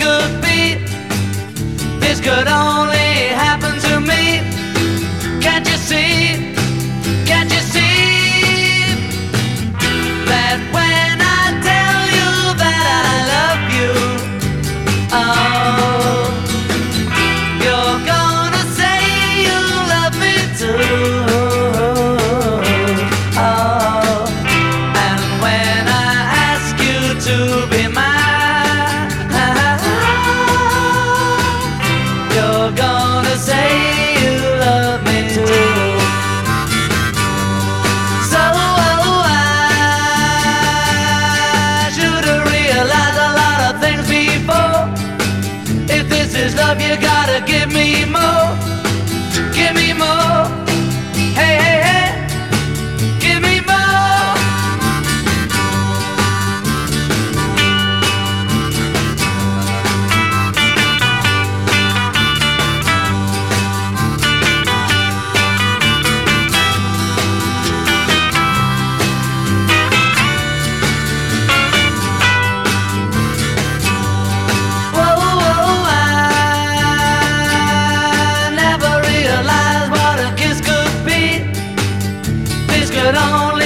could be. This could only happen to me. Can't you see? Can't you see that when I tell you that I love you, oh, you're gonna say you love me too. Oh, and when I ask you to be is love, you gotta give me more. Give me more. it on